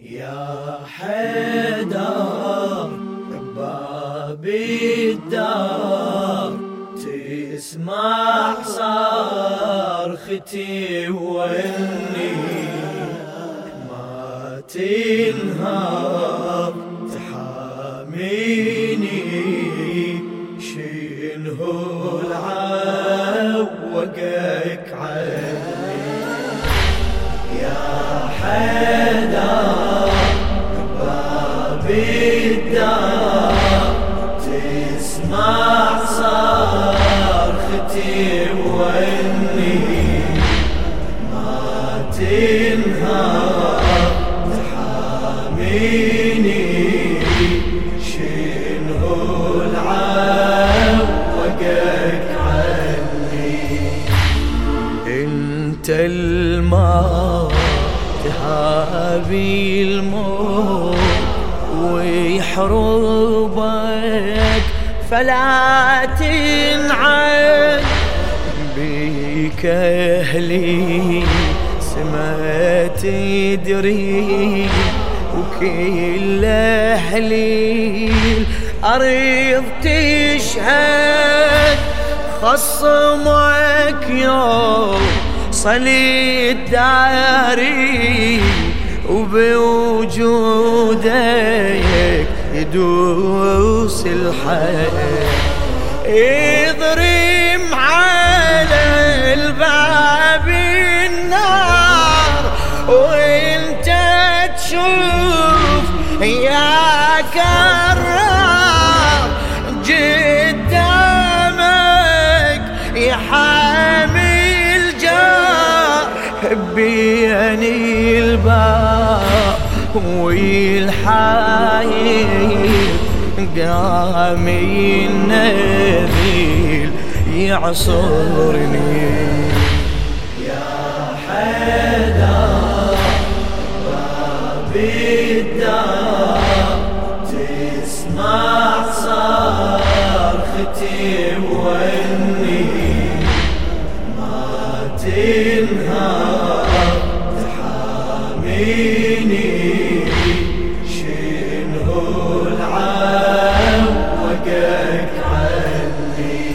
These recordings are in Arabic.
يا حيدر باب الدار تسمع صرختي وإني ما تنهار تحاميني شنو العوقك عني. يا حيدر العوقك عني إنت الماء تهابي الموت ويحربك. فلا تنعم بيك أهلي سما تدري وكل أهلي الأرض تشهد خصمك يوم صلي الداري وبوجودك يدوس الحياة. يضرم حامل جار بيني الباب والحايل قام النذيل يعصرني. يا حيدر باب الدار تسمع صرختي وإني ما تنهار تحاميني شنو العوقك عني.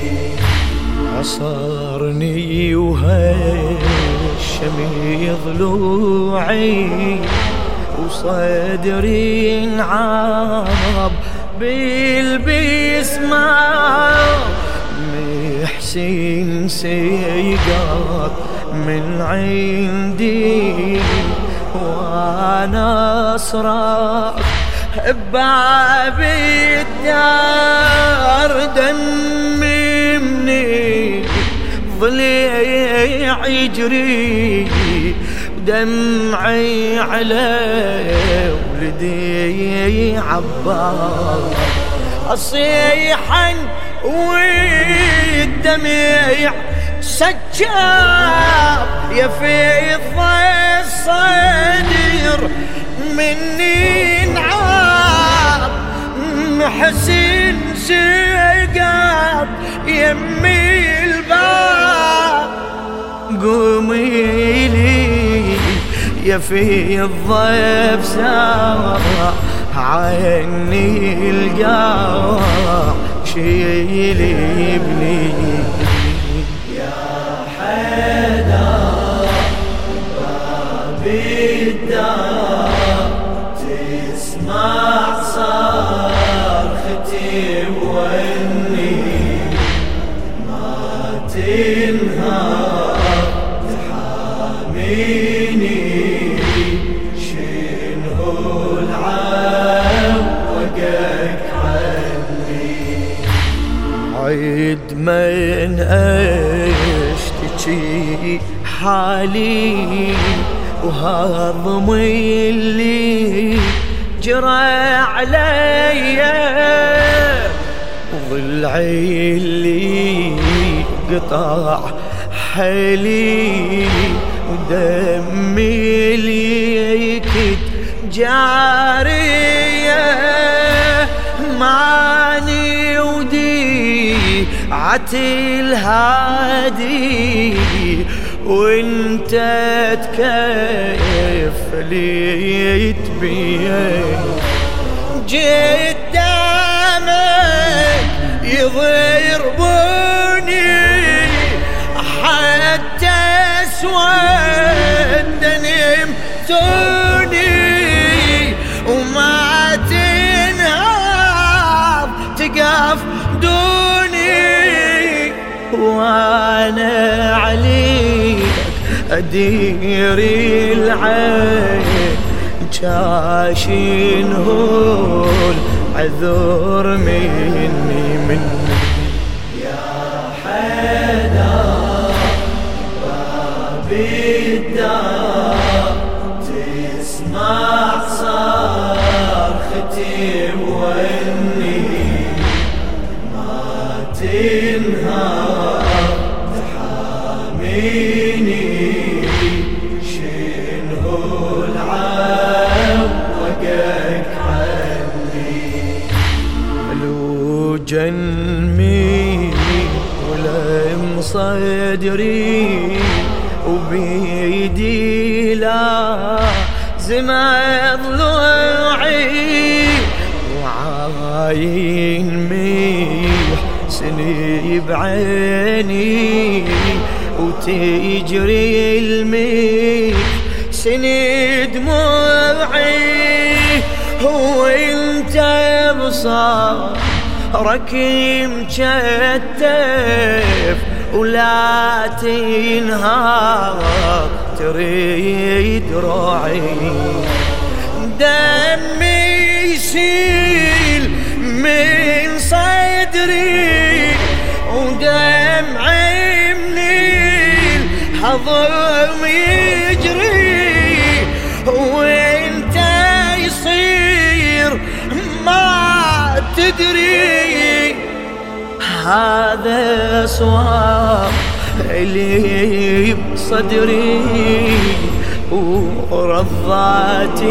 عصرني وهالشمي ضلوعي وصدري انعرب بالبسمة محسن سيقات من عندي وأنا اصرخ بباب الدار دممني. ضليع يجري دمعي على ولدي عبار أصيحا والدمع سجاب. يا فيض الصدر مني نعاب محسن سقاب يمي الباب. قومي لي يا في الضيف سوا عيني القاع شيلي ابني. يا حيدر باب تسمع صرختي وإني ما تنهار عيد من اشتكي حالي وهضمي اللي جرى علي. وضلعي اللي قطع حيلي ودمي اللي يكد جاريه عتل هادي وانت تكيف وليت بيه جيت دامك يضربوني ادير العين شاشين هو العذر مني مني. جنمي ولم صدري وبيدي لا زما ضلوعي وعاين ميح سني بعيني وتجري الميح سني دموعي هو ركي مشتف ولا تنهار تريد روعي دمي يسيل من صدري ودمعي من الحضم هذا سوار اللي بصدري ورضاتي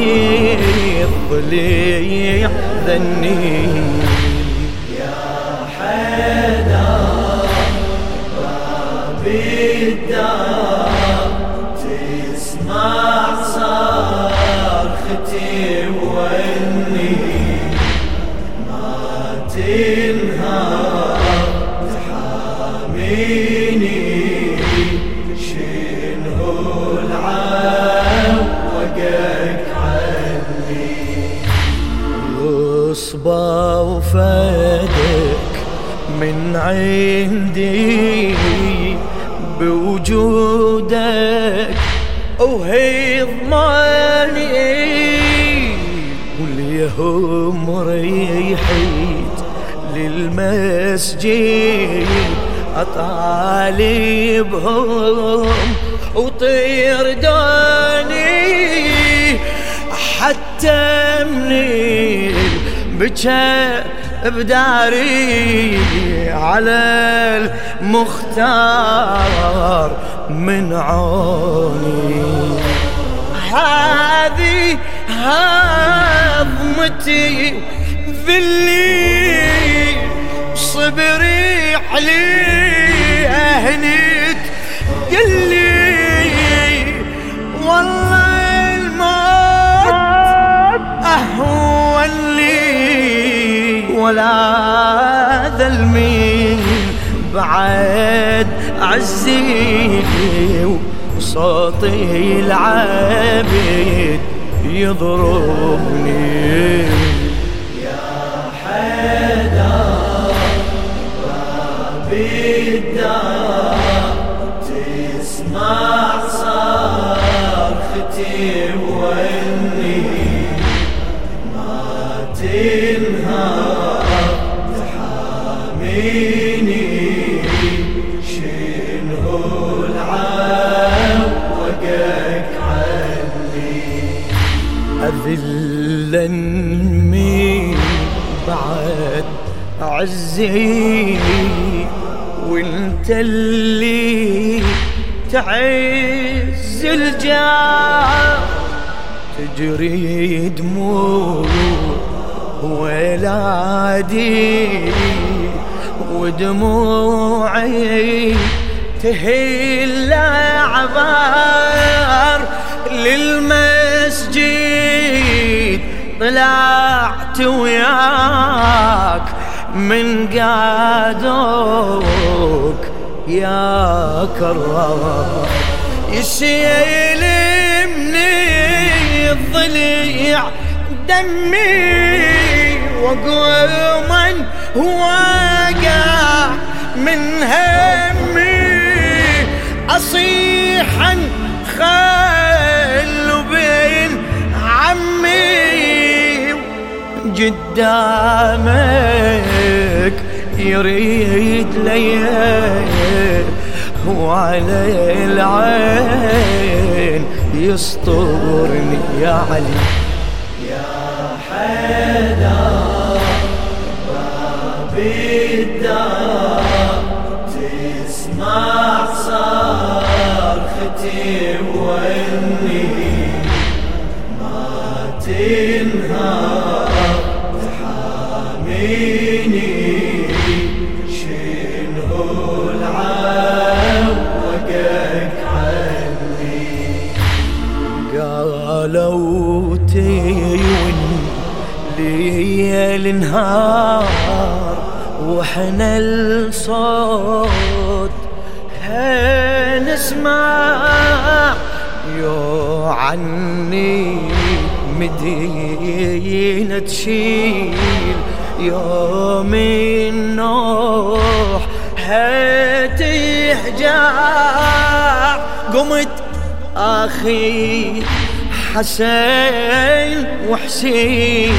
الضليع ذني. يا حيدر بابي الدار تسمع صرختي وإني ما تنهار وفادك من عندي بوجودك. وهي ضماني واليوم ريحت للمسجد. أطالبهم وطير دوني حتى من بكى بداري على المختار من عوني. هذه هضمتي ذلي صبري علي اهنيك قلي ولا ذلمي بعد عزي وصوتي العابد يضربني. يا حيدر بالدار تسمع صرختي واني تنهار تحاميني شنو العوقك عني أذلا مين بعد عزي وانت اللي تعز الجار تجري دموع ولادي ودموعي تهل عبار للمسجد. طلعت وياك من قادوك يا كرار يسيل مني الضليع دمي. وقوما واقع من همي. اصيحا خل بين عمي. قدامك يريد لي وعلى العين يسطرني يا علي. يا حيدر. الدار تسمع صرختي واني ما تنهار تحاميني قالوا تيون ليل نهار وحنا الصوت نسمع يو عني مدينة تشيل. يوم النوح هتحجع قمت أخي حسين وحسين.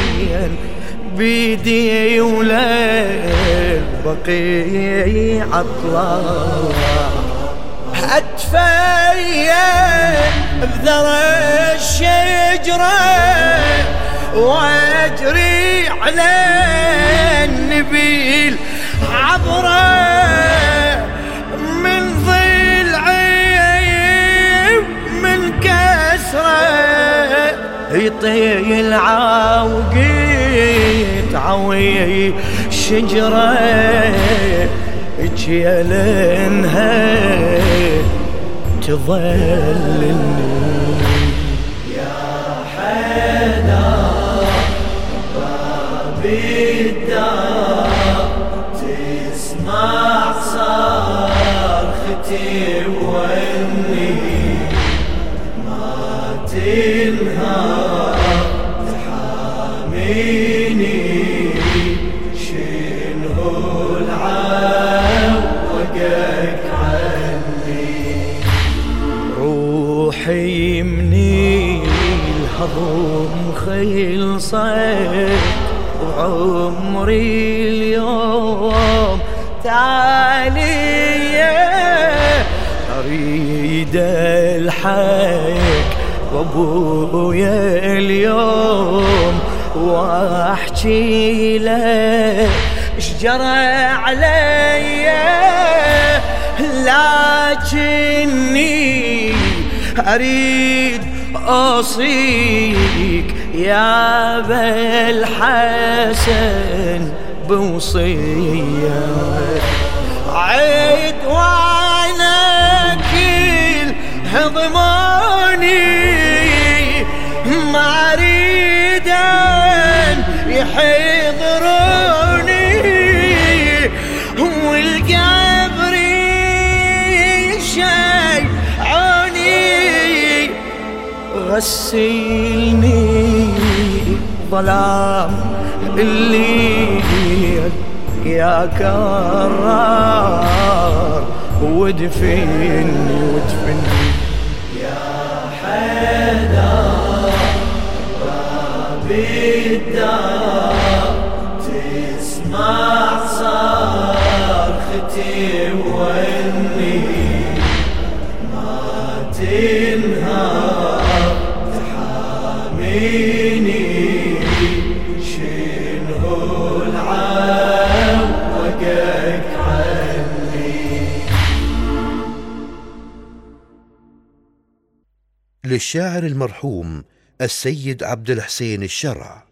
بيدي وليل بقي عطلان اتفيا بذر الشجرة وأجري على النبيل عبره يطيل عاوقيت عوي شجرة جيلنها تظللني يا حيدر باب الدار تسمع صرختي واني ما تنهار. الهضم خلصت وعمري اليوم تعالي أريد الحق وأبويا اليوم وأحكي له جرى علي. لكني أريد اوصيك يا بالحسن بوصية. عيد وأنا كل هضماني ما اريد يحضروني غسلني ظلام الليل يا كرار ودفني ودفني. يا حيدر باب الدار تسمع صرختي واني ما تنهار. للشاعر المرحوم السيد عبد الحسين الشرع